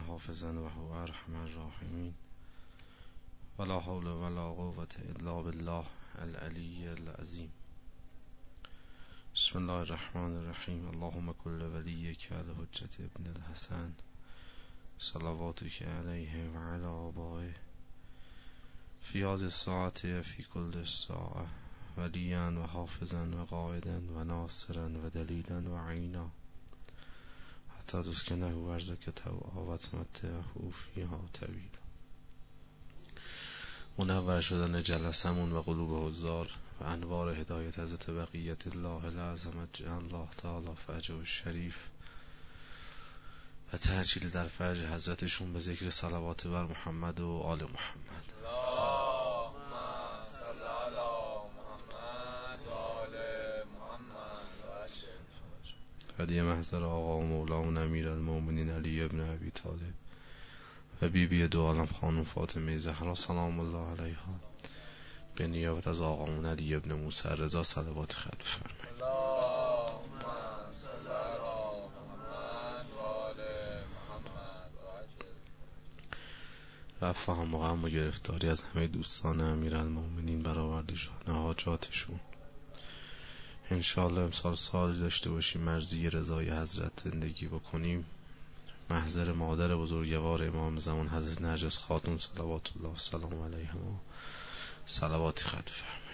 حافظا وهو أرحم الراحمين ولا حول ولا قوة إلا بالله العلي العظيم بسم الله الرحمن الرحيم اللهم كل وليك الحجة ابن الحسن. صلواتك عليه وعلى آبائه. في هذه الساعة في كل الساعة. وليا وحافظا وقائدا وناصرا ودليلا وعينا حتى تسكنه ورزك توعا وتمتعه فيها طويلا منور شدن جلسمون و قلوب حضار و انوار هدایت حضرت بقیت الله العظمت الله تعالی فرج و شریف و تحجیل در فرج حضرتشون به ذکر صلوات بر محمد و آل محمد. هدیه محضر آقا و مولا و نمیر المومنین علی ابن عبی طالب و بی بی دو عالم خانم فاطمه زهرا سلام الله علیها. به نیابت از آقامون علی ابن موسی رضا صلوات خلق فرمایید. رفع و غم و گرفتاری از همه دوستان امیرالمومنین برآورده شد حاجاتشون انشاءالله امسال سال داشته باشیم مرزی رضای حضرت زندگی بکنیم. محضر مادر بزرگوار امام زمان حضرت نرجس خاتون صلوات الله و سلام علیه ما صلواتی خط فرمایید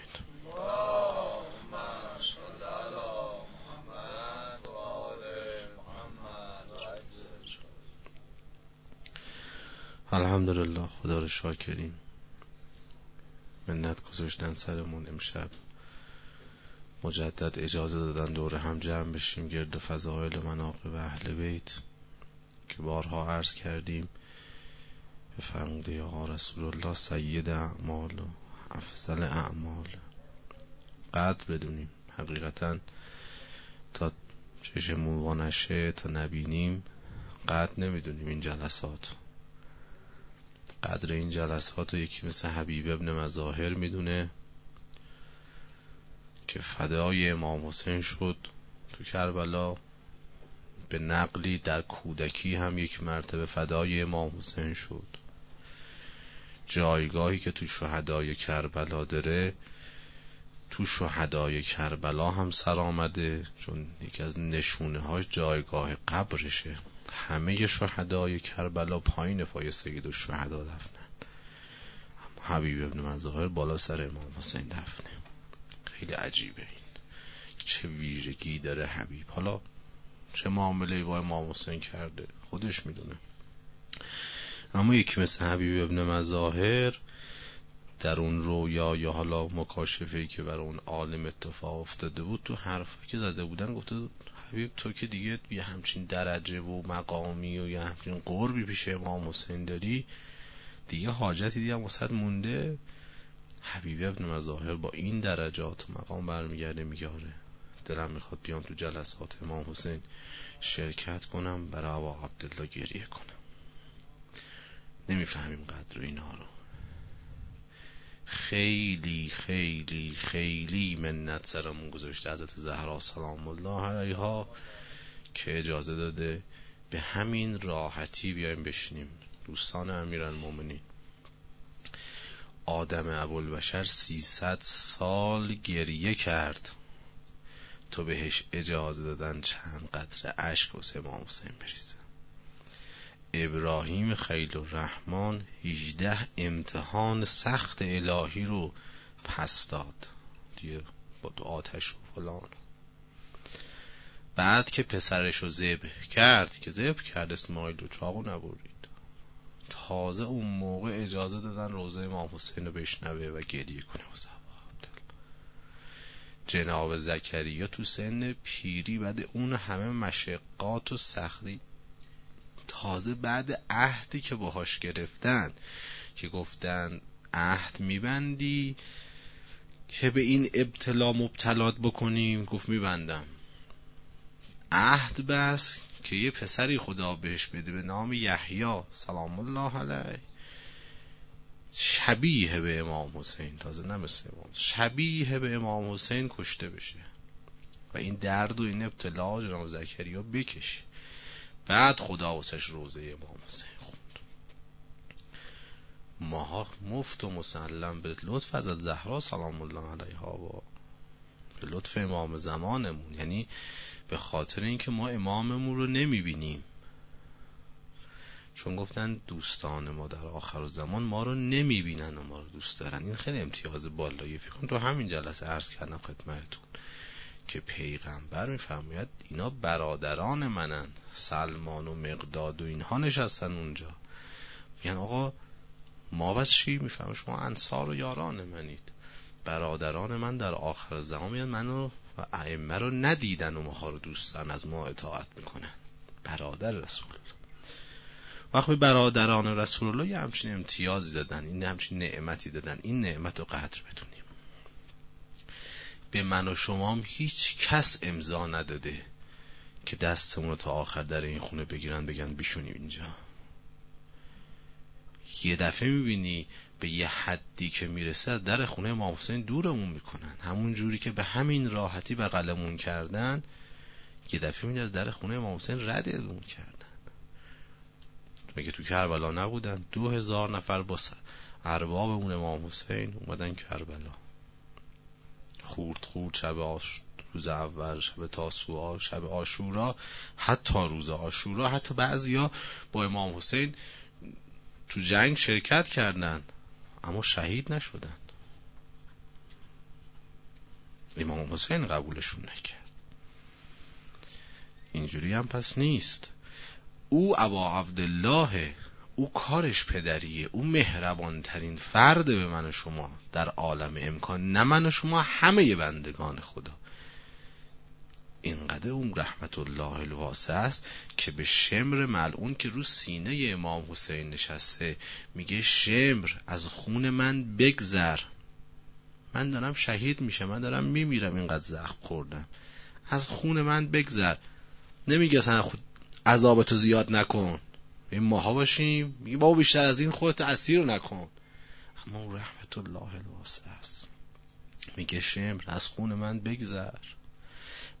الحمدلله خدا رو شاکریم منت گذاشتن سرمون امشب. مجدد اجازه دادن دور هم جمع بشیم گرد فضایل مناقب اهل بیت که بارها عرض کردیم. به فرموده آقا رسول الله سید اعمال و افضل اعمال. قدر بدونیم حقیقتا تا چشمون وانشه تا نبینیم قدر نمی‌دونیم این جلسات. قدر این جلسات رو یکی مثل حبیب ابن مظاهر می‌دونه. که فدای امام حسین شد تو کربلا. به نقلی در کودکی هم یک مرتبه فدای امام حسین شد. جایگاهی که تو شهدای کربلا داره تو شهدای کربلا هم سر آمده چون یکی از نشونه هاش جایگاه قبرشه. همه شهدای کربلا پایین پای سید و شهدا دفنن اما حبیب ابن مظاهر بالا سر امام حسین دفنه خیلی عجیبه این. چه ویژگی داره حبیب. حالا چه معامله با امام حسین کرده خودش می‌دونه. اما یکی مثل حبیب ابن مظاهر در اون رویا یا حالا مکاشفه که بر اون عالم اتفاق افتاده بود تو حرفی که زده بودن گفته حبیب تو که دیگه یه همچین درجه و مقامی و یه همچین قربی پیش امام حسین داری دیگه حاجتی دیگه وسط مونده. حبیب ابن مظاهر با این درجات و مقام برمیگرده میگه آره دلم می‌خواد بیام تو جلسات امام حسین شرکت کنم برای آقا عبدالله گریه کنم. نمی‌فهمیم قدر اینها رو. خیلی خیلی خیلی منت سرمون گذاشته حضرت زهرا سلام الله علیها که اجازه داده به همین راحتی بیایم بشینیم. دوستان امیرالمومنین. آدم ابوالبشر سیصد سال گریه کرد. تو بهش اجازه دادن چند قطره اشک واسه امام حسین بریزه. ابراهیم خیل الرحمن 18 امتحان سخت الهی رو پس داد. دیگه با آتش و فلان. بعد که پسرش رو ذبح کرد که ذبح کرد اسماعیل رو چاقو نبرید تازه اون موقع اجازه دادن روزه امام حسین رو بشنوه و گریه کنه واسه جناب زکریا تو سن پیری بعد اون همه مشقات و سختی تازه بعد عهدی که باهاش گرفتن که گفتن عهد میبندی که به این ابتلا مبتلات بکنیم گفت میبندم. عهد بس که یه پسری خدا بهش بده به نام یحیی. سلام الله علیه. شبیه به امام حسین. تازه مثل امام. شبیه به امام حسین کشته بشه. و این درد و این ابتلا جناب زکریا بکشه. بعد خدا واسش روزه امام حسین خوند. ماها مفت و مسلم به لطف از زهرا سلام الله علیها و به لطف امام زمانمون. یعنی به خاطر اینکه ما اماممون رو نمی‌بینیم. چون گفتن دوستان ما در آخر زمان ما رو نمی‌بینن و ما رو دوست دارن. این خیلی امتیاز بالایی. فکر تو همین جلسه عرض کردم خدمتتون که پیغمبر میفرماید اینا برادران منن. سلمان و مقداد و اینها نشستن اونجا. میگن آقا ما بس چی می‌فهمه شما انصار و یاران منید. برادران من در آخر زمان میان منو و ائمه رو ندیدن و ماها رو دوست دارن از ما اطاعت می‌کنن. برادر رسول وقت به برادران رسول الله یه همچین امتیازی دادن این همچین نعمتی دادن این نعمت رو قدر بدونیم. به من و شما هیچ کس امضا نداده که دستمون رو تا آخر در این خونه بگیرن بگن بیشونیم اینجا. یه دفعه می‌بینی به یه حدی که می‌رسه در خونه امام حسین دورمون می‌کنن. همون جوری که به همین راحتی بغلمون کردن یه دفعه از در خونه امام حسین ردمون کردن. مگه تو کربلا نبودن؟ دو هزار نفر با اربابمون امام حسین اومدن کربلا. خورد خورد شب آش... روز اول شب تاسوعا شب آشورا حتی روز آشورا حتی بعضیا با امام حسین تو جنگ شرکت کردن. اما شهید نشدن امام حسین قبولشون نکرد. اینجوری هم پس نیست. او ابا عبدالله او کارش پدریه او مهربانترین فرد به من و شما در عالم امکان نه من و شما همه بندگان خدا. اینقدر اون رحمت الله الواسع است که به شمر ملعون که رو سینه امام حسین نشسته میگه شمر از خون من بگذر. من دارم شهید میشه من دارم میمیرم اینقدر زخم خوردم. از خون من بگذر. نمیگه اصلا خود عذابتو زیاد نکن. این ماها باشیم میگه بابا بیشتر از این خودت اسیر نکن. اما رحمت الله الواسع است. میگه شمر از خون من بگذر.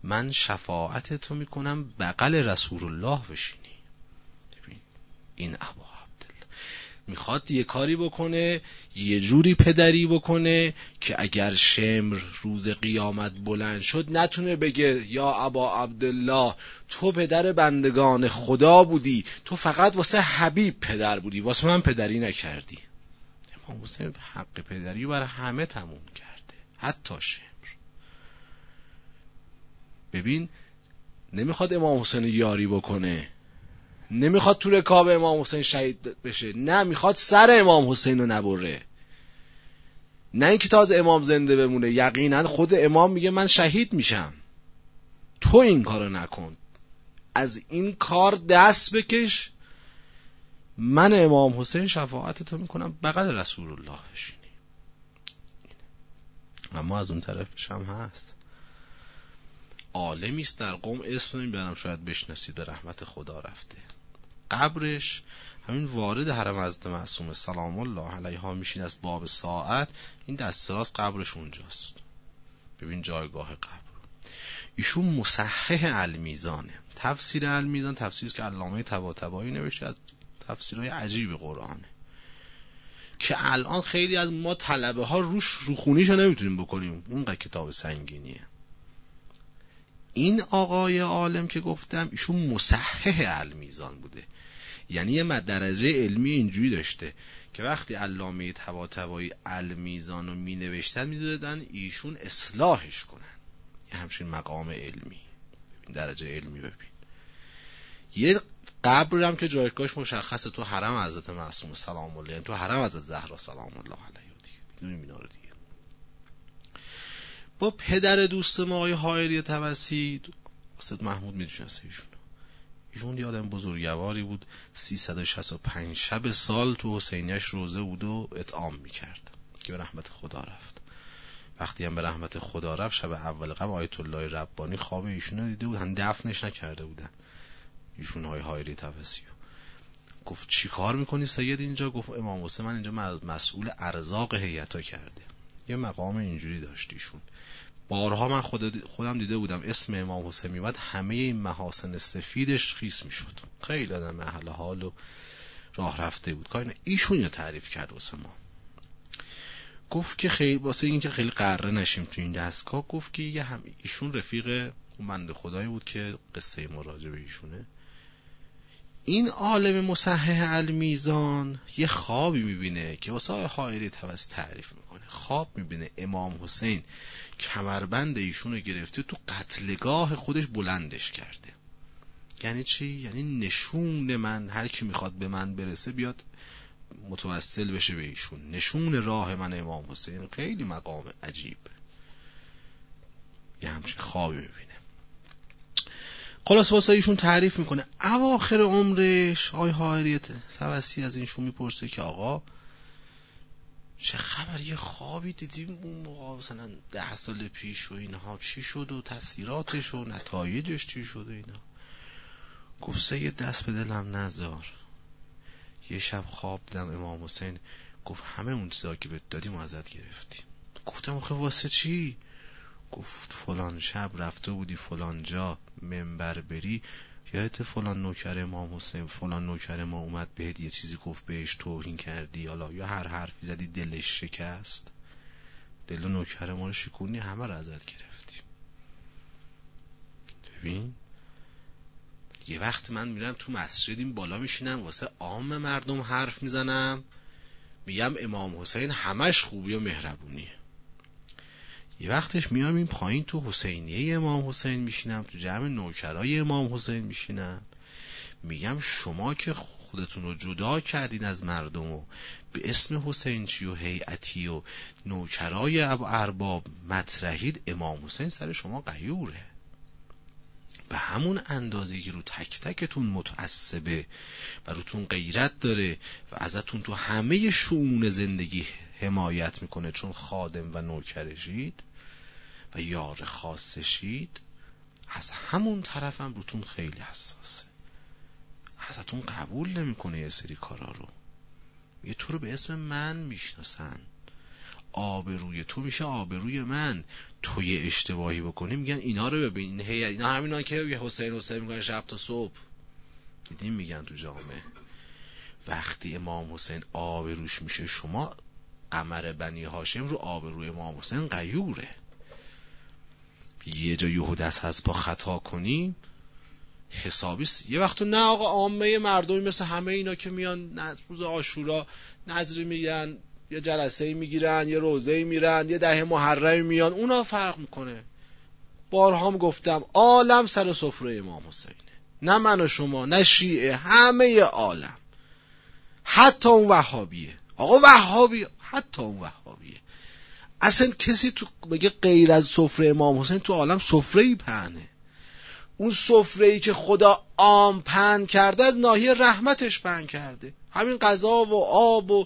من شفاعت تو می‌کنم بغل رسول الله بشینی. ببین این ابا عبدالله می‌خواد یه کاری بکنه یه جوری پدری بکنه که اگر شمر روز قیامت بلند شد نتونه بگه یا ابا عبدالله تو پدر بندگان خدا بودی تو فقط واسه حبیب پدر بودی واسه من پدری نکردی. امام حسین حق پدری برای همه تموم کرده حتی شمر. ببین نمی‌خواد امام حسین یاری بکنه. نمی‌خواد تو رکاب امام حسین شهید بشه. نه می‌خواد سر امام حسین رو نبره. نه اینکه تازه امام زنده بمونه. یقینا خود امام میگه من شهید میشم. تو این کارو نکن. از این کار دست بکش. من امام حسین شفاعت تو می‌کنم. بغل رسول الله بشینی. اما از اون طرفش هم هست. عالمی است در قوم اسم نمی‌برم شاید بشناسید به رحمت خدا رفته. قبرش همین وارد حرم حضرت معصوم سلام الله علیها میشین از باب ساعت. این دست راست قبرش اونجاست. ببین جایگاه قبر. ایشون مصحح المیزانه. تفسیر المیزان تفسیری که علامه طباطبایی نوشته از تفسیرهای عجیب قرآنه. که الان خیلی از ما طلبه ها روش روخونیشو نمی‌تونیم بکنیم. اونقدر کتاب سنگینیه. این آقای عالم که گفتم ایشون مصحح المیزان بوده. یعنی یه درجه علمی اینجوری داشته که وقتی علامه طباطبایی المیزان رو می نوشتن ایشون اصلاحش کنن. یه همچین مقام علمی. درجه علمی ببین. یه قبر هم که جایگاهش مشخصه تو حرم حضرت معصوم سلام الله یعنی تو حرم حضرت زهرا سلام الله علیه دیگه. می‌دونی با پدر دوست ما آقای حائری توسی اسد محمود می‌دونست ایشون؟ ایشون یه آدم بزرگواری بود 365 شب سال تو حسینیش روزه بود و اطعام می‌کرد. که به رحمت خدا رفت. وقتی هم به رحمت خدا رفت شب اول قبل آیت الله ربانی خواب ایشون رو دیده بودن دفنش نکرده بودن. ایشون های هایری تفسیو گفت چی کار می‌کنی سید اینجا؟ گفت امام حسین من اینجا مسئول ارزاق هیئتا کرده یه مقام اینجوری داشت ایشون. بارها من خود خودم دیده بودم اسم امام حسین میومد همه این محاسن سفیدش خیس می‌شد. خیلی آدم اهل حال و راه رفته بود. کاری ایشون رو تعریف کرد واسه ما. گفت که خیلی واسه اینکه خیلی قره نشیم تو این دستگاه گفت که یه هم ایشون رفیق اون بند خدایی بود که قصه مراجع به ایشونه. این عالم مصحح المیزان یه خوابی می‌بینه که واسه حائری توسط تعریف می‌کنه. خواب می‌بینه. امام حسین کمربند ایشون رو گرفته تو قتلگاه خودش بلندش کرده. یعنی چی؟ یعنی نشون من هر کی می‌خواد به من برسه بیاد متوسل بشه به ایشون. نشون راه من امام حسین خیلی مقام عجیب. یه همچین خوابی می‌بینه. خلاص واسه ایشون تعریف می‌کنه. اواخر عمرش آقای حائریت توسطی از اینشون می‌پرسه که آقا چه خبر؟ یه خوابی دیدیم اون موقع مثلا ده سال پیش و اینها. چی شد و تاثیراتش و نتایجش چی شد و اینا؟ گفت یه دست به دلم نذار. یه شب خواب دیدم امام حسین. گفت همه اون چیزا که بهت دادیم ازت گرفتیم. گفتم آخه واسه چی؟ گفت فلان شب رفته بودی فلان جا. منبر بری یادت فلان نوکر امام حسین فلان نوکر ما اومد بهت یه چیزی گفت بهش توهین کردی حالا یا هر حرفی زدی دلش شکست. دل نوکر ما رو شکونی همه رو ازت گرفتیم ببین یه وقت من میرم تو مسجد این بالا میشینم واسه عام مردم حرف می‌زنم. میگم امام حسین همش خوبی و مهربونیه. یه وقتش میام این پایین تو حسینیه امام حسین میشینم تو جمع نوکرای امام حسین میشینم. میگم شما که خودتون رو جدا کردین از مردم و به اسم حسین چی و هیئتی و نوکرای ارباب مطرحید امام حسین سر شما قیوره. به همون اندازه که رو تک تکتون متعصبه و روتون غیرت داره و ازتون تو همه شون زندگی حمایت می‌کنه چون خادم و نوکرشید و یار خاصشید از همون طرفم روتون خیلی حساسه. ازتون قبول نمی‌کنه یه سری کارا رو. یه تو رو به اسم من می‌شناسن. آبروی تو میشه آبروی من. تو اشتباهی بکنی میگن اینا رو ببین. هی اینا همینا که حسین حسین میگن شب تا صبح. دیدیم میگن تو جامعه. وقتی امام حسین آبروش میشه شما قمر بنی هاشم رو آبروی امام حسین قیوره یه جا یهود از هست با خطا کنیم حسابی یه وقت نه آقا عامه مردمی مثل همه اینا که میان روز آشورا نظری میگن یه جلسه می‌گیرن یه روزه میرن یه ده محرم میان اونا فرق می‌کنه. بارها هم گفتم عالم سر سفره امام حسینه. نه من و شما نه شیعه همه عالم. حتی اون وهابیه. آقا وهابی حتی اون وهابیه. اصلا کسی تو بگه غیر از سفره امام حسین تو عالم سفره ای پهنه؟ اون سفره ای که خدا آم پهن کرده از ناحیه رحمتش پهن کرده. همین غذا و آب و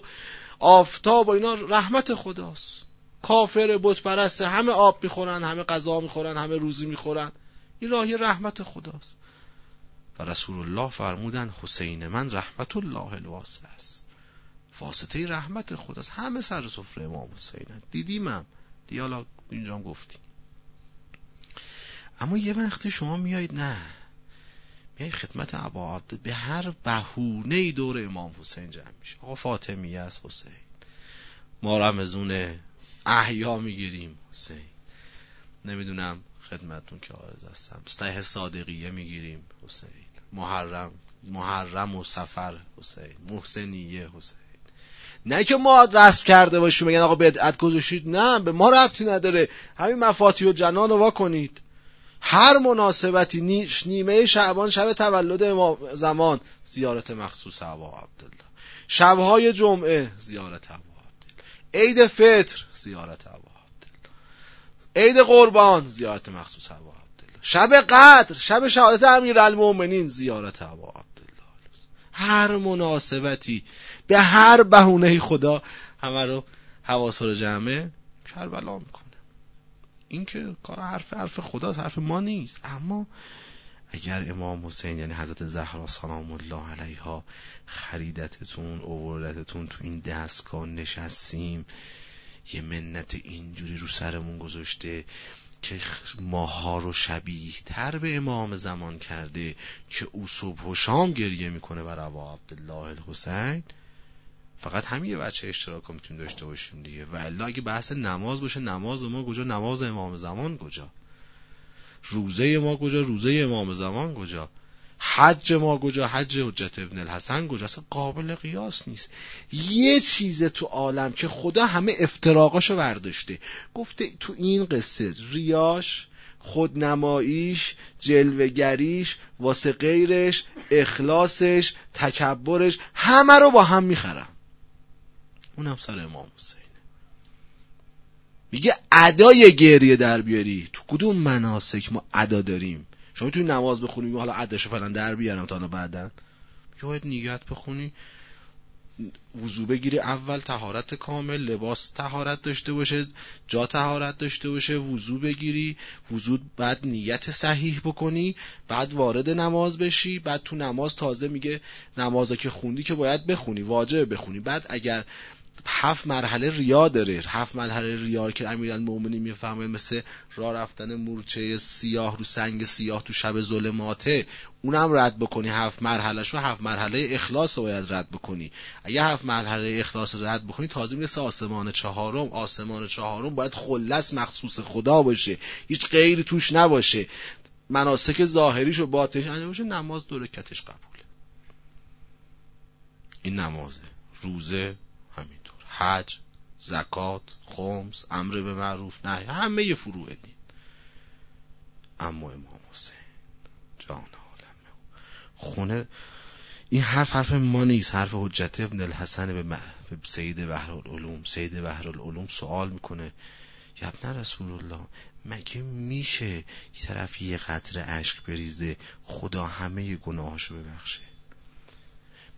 آفتاب و اینا رحمت خداست. کافر بت پرسته همه آب می‌خورن همه غذا می‌خورن همه روزی می‌خورن. این راهی رحمت خداست. و رسول الله فرمودن حسین من رحمت الله الواسه است. واسطه رحمت خداست. همه سر سفره امام حسین دیدیمم دیالا اینجا گفتیم. اما یه وقتی شما میایید نه. میای خدمت عبا عبد به هر بهونه دور امام حسین جمع میشه. آقا فاطمیه است حسین. ما رمزون احیا می‌گیریم حسین. نمی‌دونم خدمتون که آرز هستم. سته صادقیه می‌گیریم حسین. محرم محرم و سفر حسین. محسنیه حسین. نه که ما رسم کرده باشیم میگن آقا بدعت گذاشتید نه به ما ربطی نداره. همین مفاتی و جنان رو کنید. هر مناسبتی نیش نیمه شعبان شب تولد زمان زیارت مخصوص عبا عبدالله. شبهای جمعه زیارت عبا عبدالله. عید فطر زیارت عبا عبدالله. عید قربان زیارت مخصوص عبا عبدالله. شب قدر شب شهادت امیر المومنین زیارت عبا عبدالله. هر مناسبتی به هر بهونه خدا همه رو حواس رو جمعه کربلا می‌کنه. این که کار حرف حرف خداست حرف ما نیست. اما اگر امام حسین یعنی حضرت زهرا سلام الله علیها خریدتتون اووردتتون تو این دستگاه نشستیم یه منت اینجوری رو سرمون گذاشته که ماها رو شبیه تر به امام زمان کرده که او صبح و شام گریه می‌کنه بر ابا عبدالله الحسین. فقط همین یه بچه اشتراک رو می‌تونیم داشته باشیم دیگه. و اگه بحث نماز باشه نماز ما کجا؟ نماز امام زمان کجا؟ روزه ما کجا؟ روزه امام زمان کجا؟ حج ما کجا؟ حج حجت ابن الحسن کجا اصلا قابل قیاس نیست. یه چیز تو عالم که خدا همه افتراقاشو برداشته. گفته تو این قصه ریاش خودنماییش جلوگریش واسه غیرش اخلاصش تکبرش همه رو با هم می‌خرم. اونم سر امام حسین. میگه ادای گریه در بیاری. تو کدوم مناسک ما ادا داریم؟ شما می‌تونی نماز بخونی حالا عدشو فلان در بیارم تا بعدا. باید نیت بخونی. وضو بگیری اول تهارت کامل لباس تهارت داشته باشه جا تهارت داشته باشه وضو بگیری. وضو بعد نیت صحیح بکنی بعد وارد نماز بشی بعد تو نماز تازه میگه نمازا که خوندی که باید بخونی واجب بخونی. بعد اگر هفت مرحله ریا داره. هفت مرحله ریا که امیرالمومنین می‌فهمه مثل راه رفتن مورچه سیاه رو سنگ سیاه تو شب ظلماته اونم رد بکنی. هفت مرحله شو هفت مرحله اخلاص رو باید رد بکنی. اگه هفت مرحله اخلاص رو رد بکنی تازه می‌رسه آسمان چهارم. آسمان چهارم باید خلص مخصوص خدا باشه. هیچ غیری توش نباشه. مناسک ظاهریش و باطنش انجام باشه نماز دو رکعتش قبوله. این نمازه. روزه حج زکات خمس امر به معروف نه همه فروع دین اما امام حسین جان عالم خونه این حرف حرف ما نیست. حرف حجت ابن الحسن به, سید بحر العلوم سید بحر العلوم سوال می‌کنه. یبن رسول الله مگه میشه یه طرف یه قطر عشق بریزه خدا همه گناهاشو ببخشه؟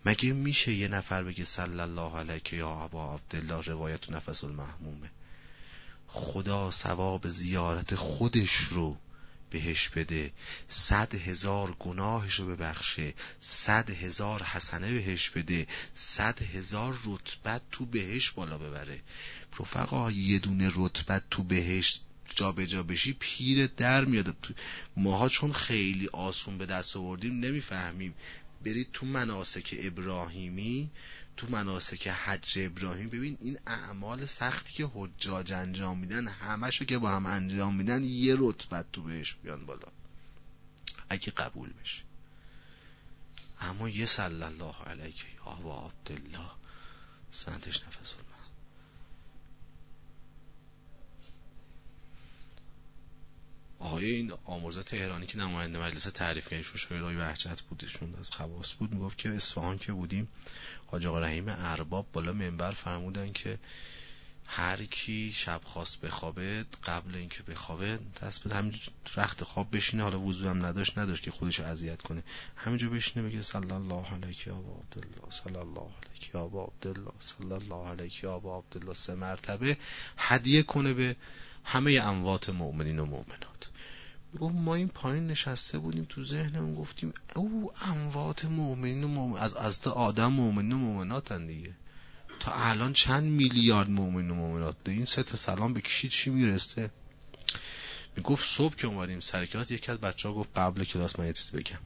مگه میشه یه نفر بگه صلی الله علیه یا ابا عبدالله روایت نفس المحمومه؟ خدا ثواب زیارت خودش رو بهش بده. صد هزار گناهش رو ببخشه. صد هزار حسنه بهش بده. صد هزار رتبت تو بهش بالا ببره. رفقا یه دونه رتبت تو بهش جا به جا بشی پیر در میاد. ماها چون خیلی آسون به دست آوردیم نمی‌فهمیم. برید تو مناسک ابراهیمی تو مناسک حج ابراهیم ببین این اعمال سختی که حجاج انجام میدن همشو که با هم انجام میدن یه رتبت تو بهش بیان بالا. اگه قبول بشه اما یه صلی الله علیه یا عبدالله سنتش نفس آقای این آمرزه تهرانی که نماینده مجلس تعریف کنی شو شایرای وحجت بودشون از خواست بود می‌گفت که اصفهان که بودیم حاج آقا رحیم ارباب بالا منبر فرمودن که هر کی شب خواست بخوابه قبل اینکه بخوابه دست به همین رخت خواب بشینه حالا وضو هم نداشت نداشت که خودش اذیت کنه. همینجا بشینه بگه صلی الله علیه یا عبدالله صلی الله علیه یا عبدالله صلی الله علیه یا عبدالله سه مرتبه هدیه کنه به همه اموات مؤمنین و مؤمنات. گفت ما این پایین نشسته بودیم تو ذهنمون گفتیم او اموات مؤمنین و مؤمن... از از آدم مؤمنین و مؤمنات دیگه. تا الان چند میلیارد مؤمن و مؤمنات؟ این سه تا سلام به کشی چی می‌رسه؟ می‌گفت صبح که اومدیم سر کلاس یکی از بچه ها گفت قبل کلاس من یه چیزی بگم.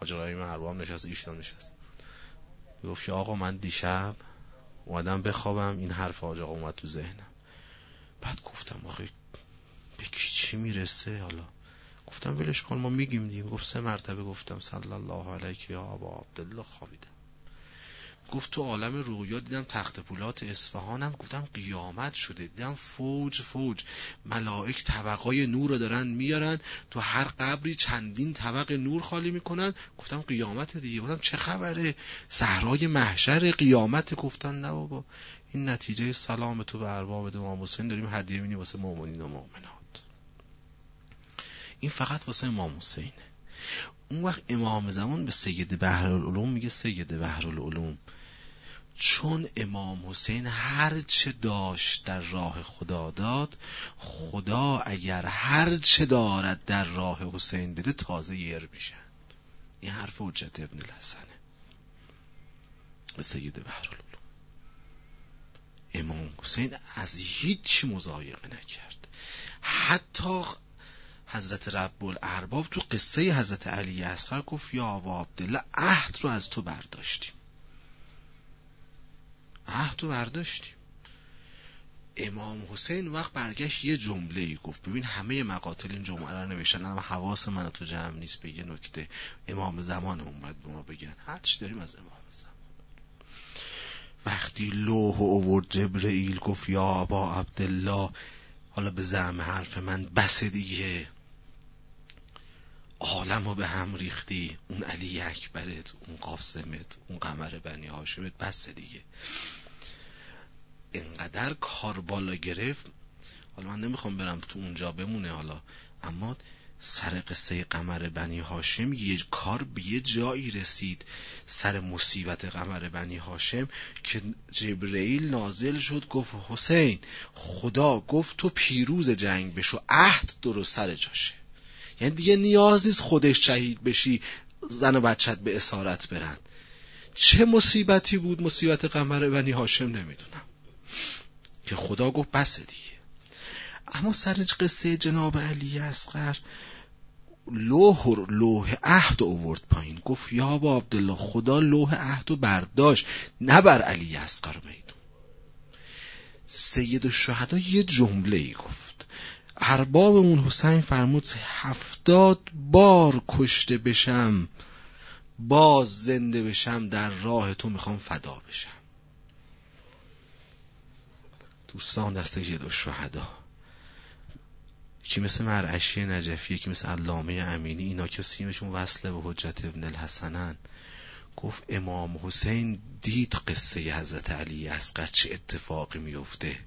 حاج من ارباب نشست ایشان نشست. می‌گفت که آقا من دیشب اومدم بخوابم این حرف حاج آقا اومد تو ذهنم. بعد گفتم آخه به کی چی می‌رسه حالا؟ گفتم ولش کن ما میگیم دیگه. گفت سه مرتبه گفتم صلی الله علیه یا ابا عبدالله. خوابیدم. گفت تو عالم رویا دیدم تخت پولات اصفهانم. گفتم قیامت شده. دیدم فوج فوج. ملائک طبقای نور رو دارن میارن. تو هر قبری چندین طبق نور خالی می‌کنن. گفتم قیامت دیگه. گفتم چه خبره؟ صحرای محشر قیامت. گفتن نه بابا. این نتیجه سلام تو به ارباب امام حسین داریم. هدیه مینی واسه مؤمنین و مؤمنات این فقط واسه امام حسینه. اون وقت امام زمان به سید العلوم میگه سید العلوم چون امام حسین هر چه داشت در راه خدا داد خدا اگر هر چه دارد در راه حسین بده تازه یر میشن. این حرف حجت ابن الحسنه. به سید العلوم امام حسین از هیچ مزایقه نکرد. حتی حضرت رب الارباب تو قصه حضرت علی اصغر گفت یا آبا عبدالله عهد رو از تو برداشتیم. عهد رو برداشتیم. امام حسین وقت برگشت یه جمله ای گفت. ببین همه مقاتل این جمعه رو نوشتن اما حواس من تو جمع نیست به یه نکته. امام زمان اومد به ما بگن. هر چی داریم از امام زمان. وقتی لوح اوورد جبرئیل گفت یا ابا عبدالله حالا به زعم حرف من بس دیگه. عالم رو به هم ریختی اون علی اکبرت اون قاسمت اون قمر بنی هاشمت بس دیگه. انقدر کار بالا گرفت. حالا من نمی‌خوام برم تو اونجا بمونه حالا. اما سر قصه قمر بنی هاشم یه کار به یه جایی رسید. سر مصیبت قمر بنی هاشم که جبرئیل نازل شد گفت حسین خدا گفت تو پیروز جنگ بشو عهد درست سر جاشه. یعنی دیگه نیاز نیست خودش شهید بشی زن و بچت به اسارت برن. چه مصیبتی بود؟ مصیبت قمر بنی هاشم نمی‌دونم. که خدا گفت بس دیگه. اما سر قصه جناب علی اصغر لوح لوح عهد اوورد پایین. گفت یا با عبدالله خدا لوح عهد و برداشت نه بر علی اصغر میدون. سید الشهدا یه جمله ای گفت. اربابمون حسین فرمود هفتاد بار کشته بشم باز زنده بشم در راه تو می‌خوام فدا بشم. دوستان دسته سید الشهدا که مثل مرعشی نجفی که مثل علامه امینی اینا که سیمشون وصله به حجت ابن الحسنن. گفت امام حسین دید قصه حضرت علی اصغر چه اتفاقی میفته.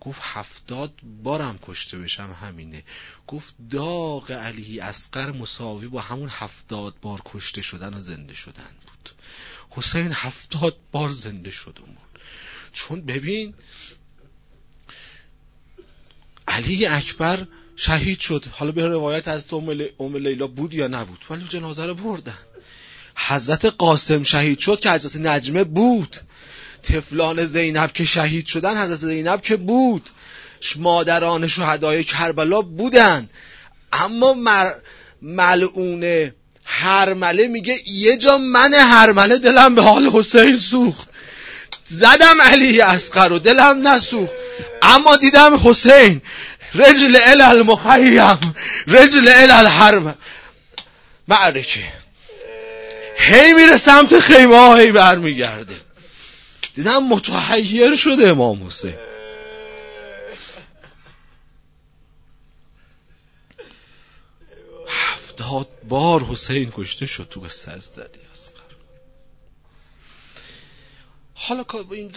گفت هفتاد بارم کشته بشم همینه. گفت داغ علی اصغر مساوی با همون هفتاد بار کشته شدن و زنده شدن بود. حسین هفتاد بار زنده شدمون چون ببین علی اکبر شهید شد. حالا به روایت از ام لیلا بود یا نبود؟ ولی جنازه رو بردن. حضرت قاسم شهید شد که حضرت نجمه بود. تفلان زینب که شهید شدن حضرت زینب که بود. مادران شهدای کربلا بودن. اما مر... ملعون هرمله میگه یه جا من هرمله دلم به حال حسین سوخت. زدم علی اسقر و دلم نسوخت. اما دیدم حسین رجل ال المخیم رجل ال الحرم. معرکه. هی میره سمت خیمه ها هی برمیگرده. دیدم متحیر شده امام حسین. هفتاد بار حسین کشته شد تو قصه از حالا این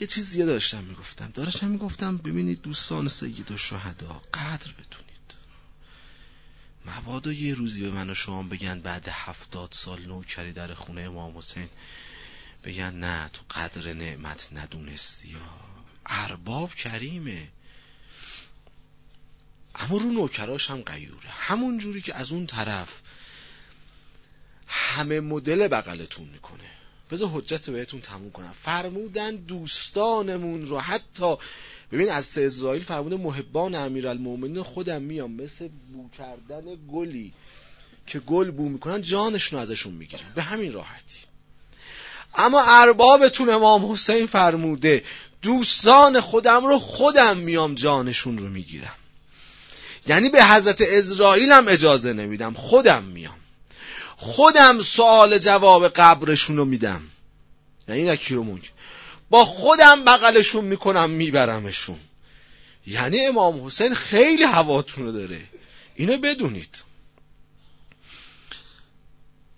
یه چیز دیگه داشتم می‌گفتم. داشتم می‌گفتم ببینید دوستان سید و شهدا قدر بدونید. مبادا یه روزی به من و شما بگن بعد هفتاد سال نوکری در خونه امام حسین. بگن نه تو قدر نعمت ندونستی یا ارباب کریمه. اما رو نوکراش هم قیوره همون جوری که از اون طرف همه مدل بغلتون می‌کنه. بذار حجت بهتون تموم کنم. فرمودن دوستانمون رو حتی ببین از اسرائیل فرموده محبان امیرالمومنین خودم میام. مثل بو کردن گلی که گل بو می‌کنن جانشون ازشون می‌گیرن. به همین راحتی. اما اربابتون امام حسین فرموده دوستان خودم رو خودم میام جانشون رو می‌گیرم. یعنی به حضرت اسرائیل هم اجازه نمیدم خودم میام. خودم سوال جواب قبرشون رو میدم. یعنی یکی رو با خودم بغلشون می‌کنم میبرمشون. یعنی امام حسین خیلی هواتون رو داره. اینو بدونید.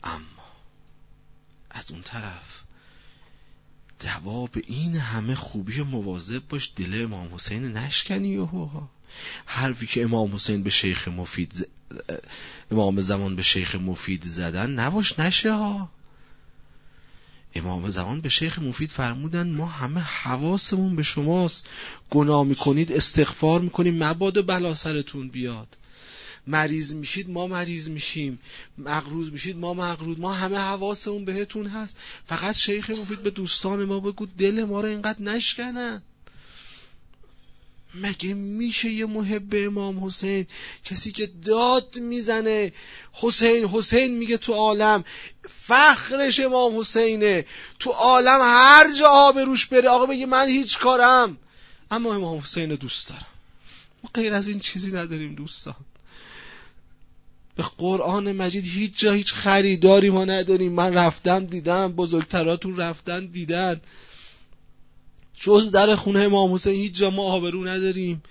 اما از اون طرف جواب این همه خوبی و مواظب باش دل امام حسین نشکنی و حرفی که امام حسین به شیخ مفید امام زمان به شیخ مفید زدن نباش نشه ها. امام زمان به شیخ مفید فرمودن ما همه حواسمون به شماست. گناه می‌کنید استغفار می‌کنیم مباد بلا سرتون بیاد. مریض میشید ما مریض میشیم. مغروض میشید ما مغروض ما همه حواسمون بهتون هست. فقط شیخ مفید به دوستان ما بگو دل ما رو اینقدر نشکنن. مگه میشه یه محب امام حسین کسی که داد می‌زنه؟ حسین حسین میگه تو عالم فخرش امام حسینه. تو عالم هر جا آب روش بره آقا بگه من هیچ کارم. اما امام حسین دوست دارم. ما غیر از این چیزی نداریم دوستان. به قرآن مجید هیچ جا هیچ خریداری ما نداریم. من رفتم دیدم بزرگتراتون رفتن دیدن. جز در خونه امام حسین هیچ جا ما آبرو نداریم.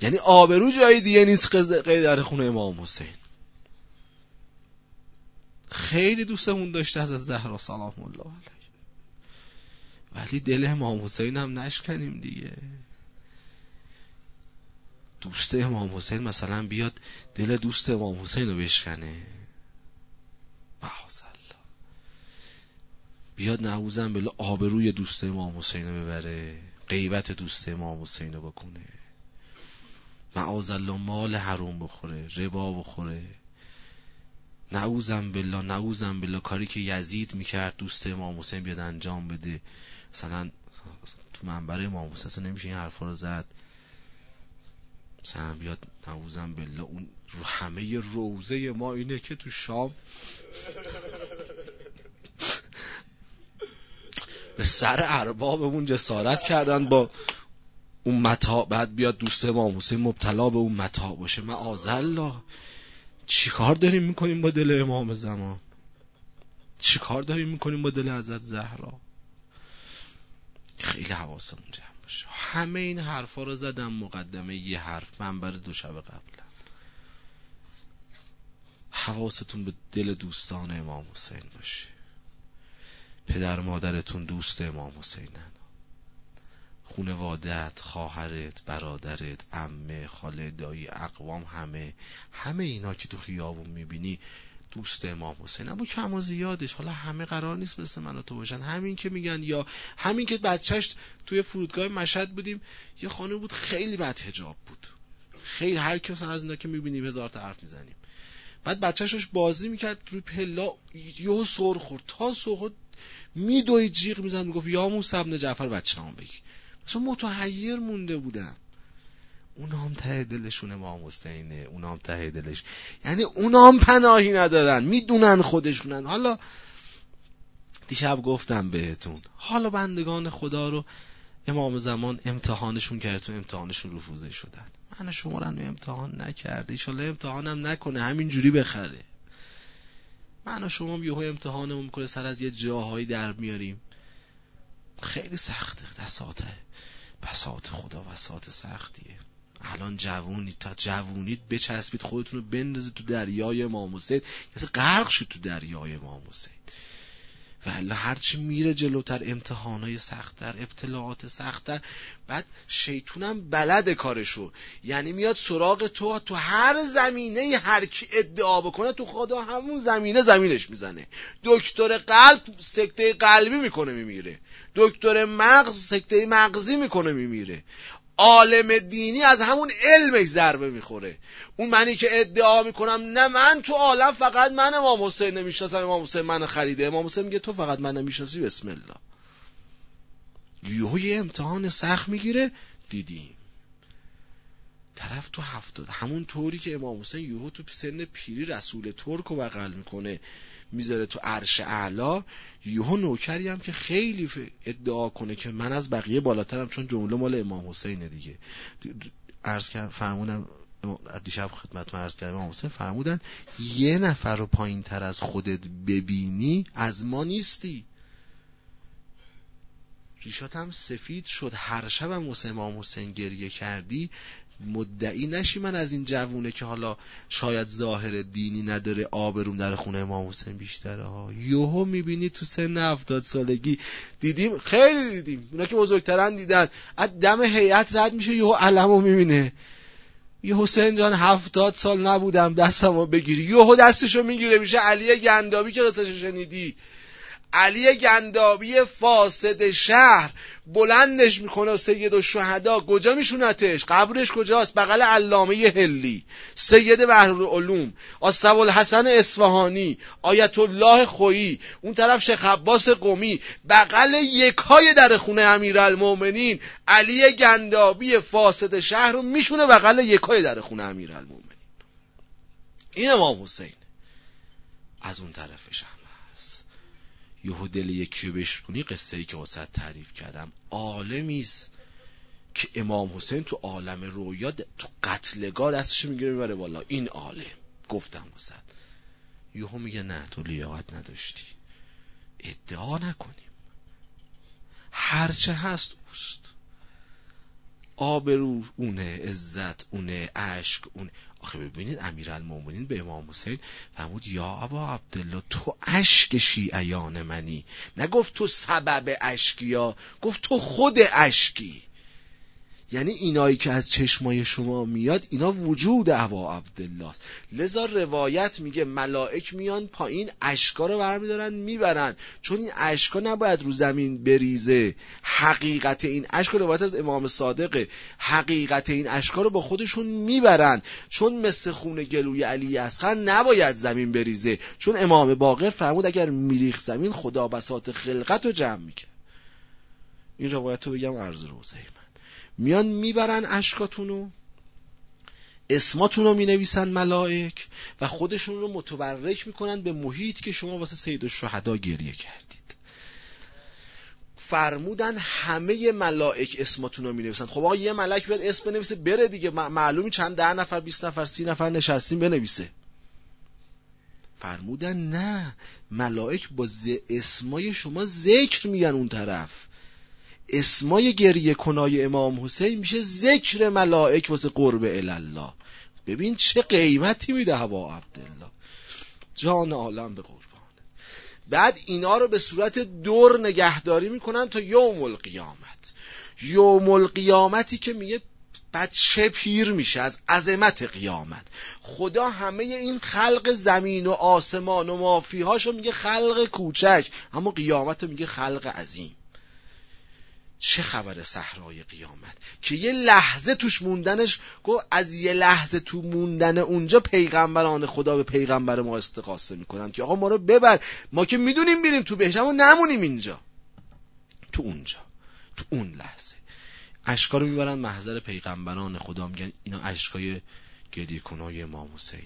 یعنی آبرو جای دیگه نیست غیر در خونه امام حسین. خیلی دوستمون داشته از زهرا سلام الله علیه. ولی دل امام حسین هم نشکنیم دیگه. دوست امام حسین مثلا بیاد دل دوست امام حسین رو بشکنه. الله بیاد نعوزم بله آبروی دوست امام حسین رو ببره. غیبت دوست امام حسین رو بکنه. معاذ مال حروم بخوره ربا بخوره. نعوزم بالله نعوزم بالله. کاری که یزید می‌کرد دوست امام حسین بیاد انجام بده. مثلا تو منبر امام حسین نمیشه این حرفا رو زد. مثلا بیاد نعوزم بالله اون رو همه روزه ما اینه که تو شام به سر اربابمون جسارت کردن با اون متا بعد بیاد دوست امام حسین مبتلا به اون متا باشه. ما آزالله چیکار داریم می‌کنیم با دل امام زمان؟ چیکار داریم می‌کنیم با دل حضرت زهرا؟ خیلی حواسمون جمع. باشه. همه این حرفا رو زدم مقدمه یه حرف. منبر دو شب قبلا حواستون به دل دوستان امام حسین باشه. پدر مادرتون دوست امام حسینن خونوادت خواهرت برادرت امه خاله دایی اقوام همه. همه اینا که تو خیابون می‌بینی دوست امام حسین. اما کم و زیادش. حالا همه قرار نیست مثل من و تو باشن. همین که میگن یا همین که بچهش توی فرودگاه مشهد بودیم یه خانه بود خیلی بد هجاب بود. خیلی هر کس از اینا که می‌بینیم هزار تا حرف می‌زنیم. بعد بچهش بازی می‌کرد روی پلا یهو سر خورد. تا سر میدوی جیغ میزن می‌گفت یا موسی ابن جعفر بچه هم بگی مثلا متحیر مونده بودم اونا هم ته دلشون امام حسینه اونا هم ته دلش. یعنی اونا هم پناهی ندارن می‌دونن خودشونن. حالا دیشب گفتم بهتون حالا بندگان خدا رو امام زمان امتحانشون کرد تو امتحانشون رفوزه شدن. من شما رو امتحان نکرده ایشالا امتحانم نکنه همینجوری بخره. من و شما یهو امتحانمون می‌کنه سر از یه جاهایی در میاریم. خیلی سخته دستاته بساط خدا بساط سختیه. الان جوونی تا جوونیت بچسبید خودتون رو بندازید تو دریای امام حسین. یعنی غرق شد تو دریای امام حسین. و هرچی میره جلوتر امتحانای سختتر ابتلاعات سختتر. بعد شیطونم بلد کارشو. یعنی میاد سراغ تو تو هر زمینه هر کی ادعا بکنه تو خدا همون زمینه زمینش می‌زنه. دکتر قلب سکته قلبی می‌کنه میمیره. دکتر مغز سکته مغزی می‌کنه میمیره. عالم دینی از همون علمش ضربه می‌خوره. اون منی که ادعا می‌کنم نه من تو عالم فقط من امام حسین نمی‌شناسم امام حسین من خریده. امام حسین میگه تو فقط من نمی‌شناسی بسم الله. یهو یه امتحان سخت می‌گیره دیدیم. طرف تو هفتاد. همون طوری که امام حسین یهو تو سن پیری رسول ترک رو بغل می‌کنه می‌ذاره تو عرش اعلا. یهو نوکری هم که خیلی ادعا کنه که من از بقیه بالاترم چون جمله مال امام حسینه دیگه. عرض کرد فرمودم دیشب خدمتتون عرض کردم امام حسین فرمودن یه نفر رو پایین تر از خودت ببینی از ما نیستی. ریشات هم سفید شد. هر شب هم امام حسین گریه کردی. مدعی نشی من از این جوونه که حالا شاید ظاهر دینی نداره آبروم در خونه امام حسین بیشتره. ها یوهو می‌بینی تو سن هفتاد سالگی دیدیم خیلی دیدیم. اونا که بزرگترن دیدن. از دم هیئت رد میشه یهو علمو می‌بینه. یه حسین جان هفتاد سال نبودم دستمو بگیری. یهو دستشو می‌گیره میشه علی گندابی که قصهش شنیدی. علی گندابی فاسد شهر بلندش می‌کنه سید و شهدا کجا میشونتش؟ قبرش کجاست؟ بغل علامه هلی سید بحرالعلوم. آصف الحسن اصفهانی. آیت الله خویی اون طرف شیخ عباس قومی. بغل یکای در خونه امیرالمومنین علی گندابی فاسد شهر رو میشونه بغل یکای در خونه امیرالمومنین این امام حسین از اون طرفش هم یهو دل یکی رو بشکنی قصه ای که واسه تعریف کردم. عالمیست که امام حسین تو عالم رویا تو قتلگاه دستش می‌گیره می‌بره بالا. این عالم. گفتم واسه یهو میگه نه تو لیاقت نداشتی. ادعا نکنیم. هرچه هست اوست. آبرو اونه عزت اونه عشق اونه. آخه ببینید امیرالمومنین به امام حسین فرمود یا ابا عبدالله تو اشک شیعیان منی. نگفت تو سبب اشکیا گفت تو خود اشکی. یعنی اینایی که از چشمای شما میاد اینا وجود ابا عبدالله است. لذا روایت میگه ملائک میان پایین اشکا رو برمیدارن می‌برن. چون این اشکا نباید رو زمین بریزه. حقیقت این اشکا روایت از امام صادقه. حقیقت این اشکا رو با خودشون می‌برن. چون مثل خون گلوی علی اصغر نباید زمین بریزه. چون امام باقر فرمود اگر میریخ زمین خدا بساط خلقت رو جمع می‌کرد. این روایت رو بگم عرض روزه. میان می‌برن اشکاتونو اسماتون رو می نویسن ملائک و خودشون رو متبرک می‌کنن به محیط که شما واسه سید الشهدا گریه کردید. فرمودن همه ملائک اسماتون رو می نویسن خب آقا یه ملک بیاد اسم بنویسه بره دیگه. معلومی چند ده نفر بیست نفر سی نفر نشستیم بنویسه. فرمودن نه ملائک با اسمای شما ذکر میگن اون طرف. اسمای گریه کنای امام حسین میشه ذکر ملائک واسه قرب الله ببین چه قیمتی میده هوا عبدالله. جان عالم به قربان. بعد اینا رو به صورت دور نگهداری می‌کنن تا یوم القیامت. یوم القیامتی که میگه بچه پیر میشه از عظمت قیامت. خدا همه این خلق زمین و آسمان و مافیهاشو میگه خلق کوچک اما قیامت میگه خلق عظیم. چه خبر صحرای قیامت؟ که یه لحظه توش موندنش گفت از یه لحظه تو موندن اونجا پیغمبران خدا به پیغمبر ما استقاسه می‌کنن که آقا ما رو ببر. ما که می‌دونیم بریم تو بهشت اما نمونیم اینجا. تو اونجا. تو اون لحظه. اشکا رو می‌برن محضر پیغمبران خدا میگن اینا اشکای گریه کنای امام حسینه.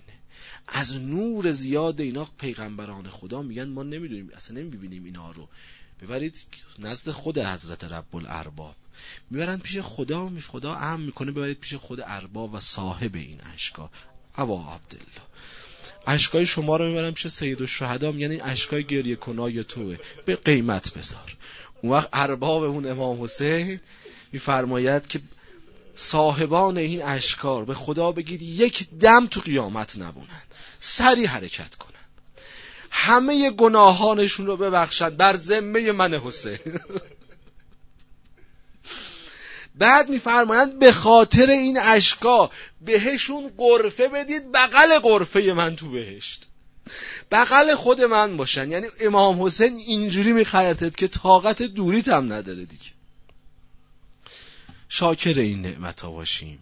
از نور زیاد اینا پیغمبران خدا میگن ما نمی‌دونیم اصلا نمی‌بینیم اینا رو. ببرید نزد خود حضرت رب الارباب می‌برن پیش خدا می خدا ام می‌کنه ببرید پیش خود ارباب و صاحب این اشکا. ابا عبدالله. اشکای شما رو می‌برن پیش سید و شهدا یعنی اشکای گریه کنای توه. به قیمت بذار. اون وقت ارباب اون امام حسین میفرماید که صاحبان این اشکار به خدا بگید یک دم تو قیامت نبونن. سری حرکت کن. همه گناهانشون رو ببخشد بر ذمه من حسین. بعد میفرمایند به خاطر این اشکا بهشون قرفه بدید بغل قرفه من تو بهشت. بغل خود من باشن. یعنی امام حسین اینجوری میخرتد که طاقت دوریت هم نداره دیگه. شاکر این نعمت ها باشیم.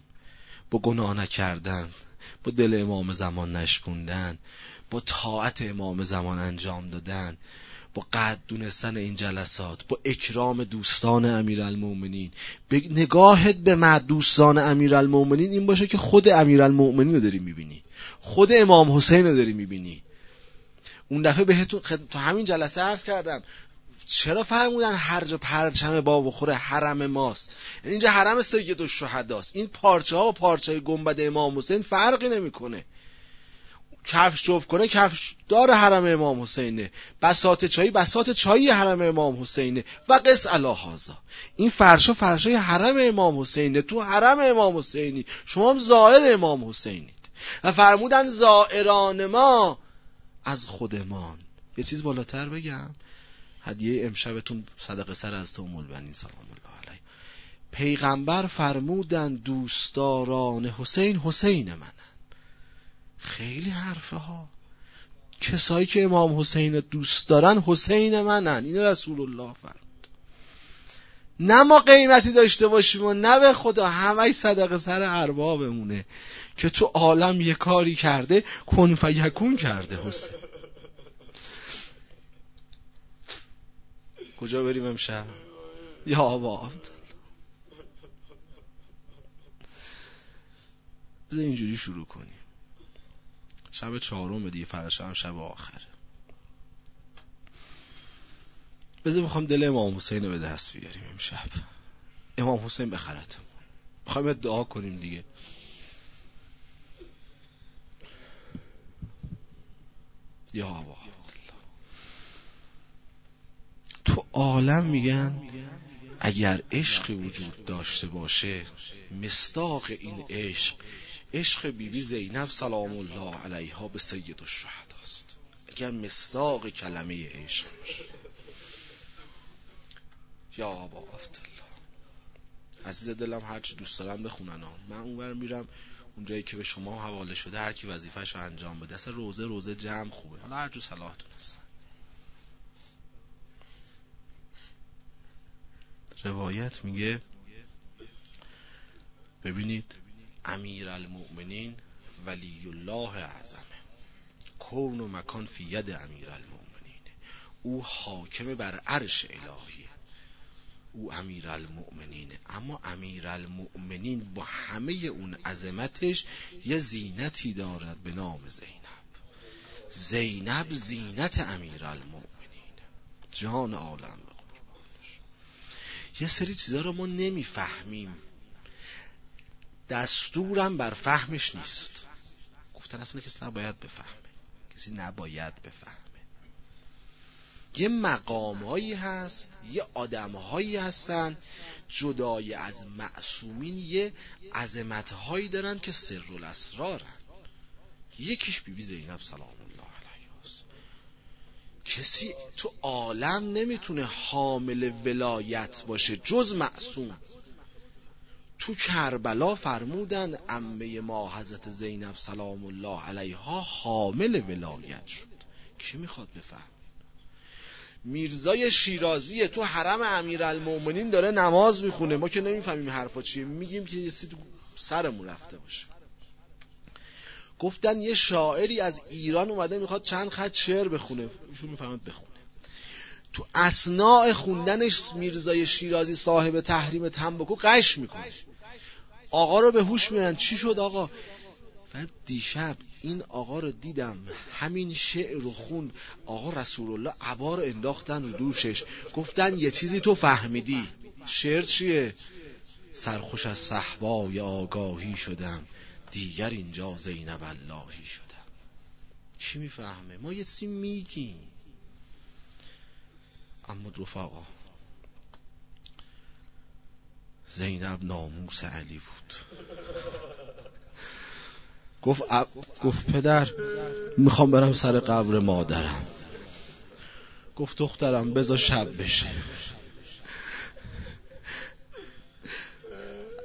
با گناه نکردن با دل امام زمان نشکوندن با طاعت امام زمان انجام دادن با قد دونستن این جلسات با اکرام دوستان امیرالمومنین به نگاهت به دوستان امیرالمومنین این باشه که خود امیرالمومنین رو داری می‌بینی. خود امام حسین رو داری می‌بینی. اون دفعه بهتون تو همین جلسه عرض کردم چرا فرمودن هر جا پرچم با بخوره حرم ماست؟ اینجا حرم سید و شهداست این پارچه ها و پارچه گنبد امام حسین فرقی نمی‌کنه. کفش جفت کنه کفش دار حرم امام حسینه. بسات چایی بسات چایی حرم امام حسینه. و قص هازا این فرشا فرشای حرم امام حسینه. تو حرم امام حسینی. شما هم زائر امام حسینید. و فرمودن زائران ما از خودمان. یه چیز بالاتر بگم. هدیه امشبتون صدقه سر از تو بنین سلام الله علیه. پیغمبر فرمودن دوستداران حسین حسین من. خیلی حرفه ها. کسایی که امام حسین دوست دارن حسین منن. این رسول الله فرمود. نه ما قیمتی داشته باشیم و نه به خدا همه صدقه سر اربابمونه که تو عالم یه کاری کرده کن فیکون کرده حسین. کجا بریم امشب؟ یا آبا بذار اینجوری شروع کنیم. شب چهارم دیگه هم شب آخره بذار می‌خوام دل امام حسین رو به دست بیاریم امشب. امام حسین بخرتمون می‌خوایم دعا کنیم دیگه. یا آبا. تو عالم میگن اگر عشقی وجود داشته باشه مستاق این عشق عشق بیبی بی زینب سلام الله علیها به سید است. اگر مستاق کلمه عشق باشه. یا آبا عبدالله. عزیز دلم هرچی دوست دارم بخونن من اونور میرم اونجایی که به شما حواله شده هر کی وظیفه‌شو انجام بده. اصلا روزه روزه جمع خوبه. حالا هر جو صلاح دونستن روایت میگه ببینید امیر المؤمنین ولی الله اعظمه. کون و مکان فی ید امیر المؤمنین او حاکم بر عرش الهیه. او امیر المؤمنینه اما امیر المؤمنین با همه اون عظمتش یه زینتی دارد به نام زینب. زینب زینت امیر المؤمنین جان عالم یه سری چیزا رو ما نمی‌فهمیم. دستورم بر فهمش نیست. گفتن اصلا کسی نباید بفهمه. کسی نباید بفهمه. یه مقامهایی هست یه آدمهایی هستن جدای از معصومین یه عظمتهایی دارن که سر الاسرارن یکیش بیبی زینب سلام الله علیه کسی تو عالم نمی‌تونه حامل ولایت باشه جز معصوم. تو کربلا فرمودن امه ما حضرت زینب سلام الله علیها حامل ولایت شد. کی می‌خواد بفهم؟ میرزای شیرازی تو حرم امیرالمومنین داره نماز می‌خونه. ما که نمی‌فهمیم حرفا چیه. میگیم که یه تو سرمون رفته باشه. گفتن یه شاعری از ایران اومده می‌خواد چند خط شعر بخونه. ایشون می‌فهمد بخونه. تو اسناع خوندنش میرزای شیرازی صاحب تحریم تنباکو قش می‌کنه. آقا رو به هوش میرن چی شد آقا؟ و دیشب این آقا رو دیدم. همین شعر رو خون. آقا رسول الله عبا رو انداختن رو دوشش. گفتن یه چیزی تو فهمیدی. شعر چیه؟ سرخوش از صحبای آگاهی شدم. دیگر اینجا زینب اللهی شدم. چی می‌فهمه؟ ما یه چیزی میگیم. اما رفقا. زینب ناموس علی بود. گفت, گفت پدر می‌خوام برم سر قبر مادرم. گفت دخترم بذار شب بشه.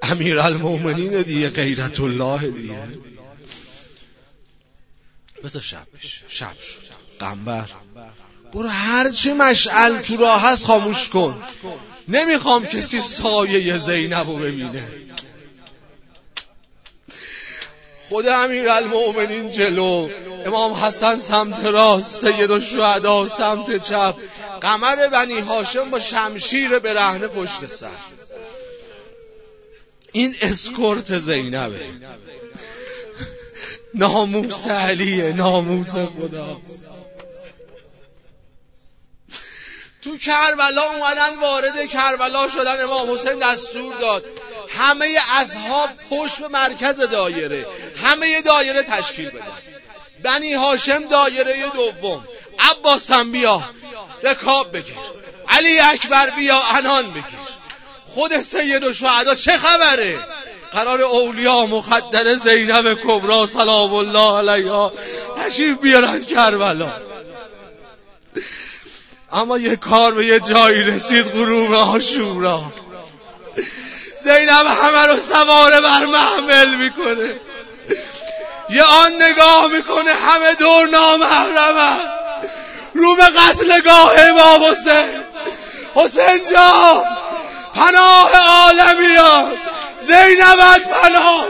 امیر المومنین دیگه غیرت الله دیگه. بذار شب بشه. شب شد. قنبر. برو هرچی مشعل تو راه هست خاموش کن. نمی‌خوام کسی سایه زینب رو ببینه. خود امیر المؤمنین جلو امام حسن سمت راست سید و شهدا سمت چپ قمر بنی هاشم با شمشیر برهنه پشت سر. این اسکورت زینبه. ناموس علیه ناموس خدا. تو کربلا اومدن وارد کربلا شدن امام حسین دستور داد. همه اصحاب پشت به مرکز دایره. همه دایره تشکیل بدن. بنی هاشم دایره دوم. عباسم بیا. رکاب بگیر. علی اکبر بیا. انان بگیر. خود سید و شهدا چه خبره؟ قرار اولیا مخدر زینب کبرا سلام الله علیها تشریف بیارن کربلا. اما یه کار به یه جایی رسید غروب آشورا. زینب همه رو سواره بر محمل می‌کنه. یه آن نگاه می‌کنه همه دور نامحرمن رو به قتلگاه امام حسین. حسین جان پناه عالمیان. زینبت پناه.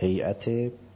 هیئت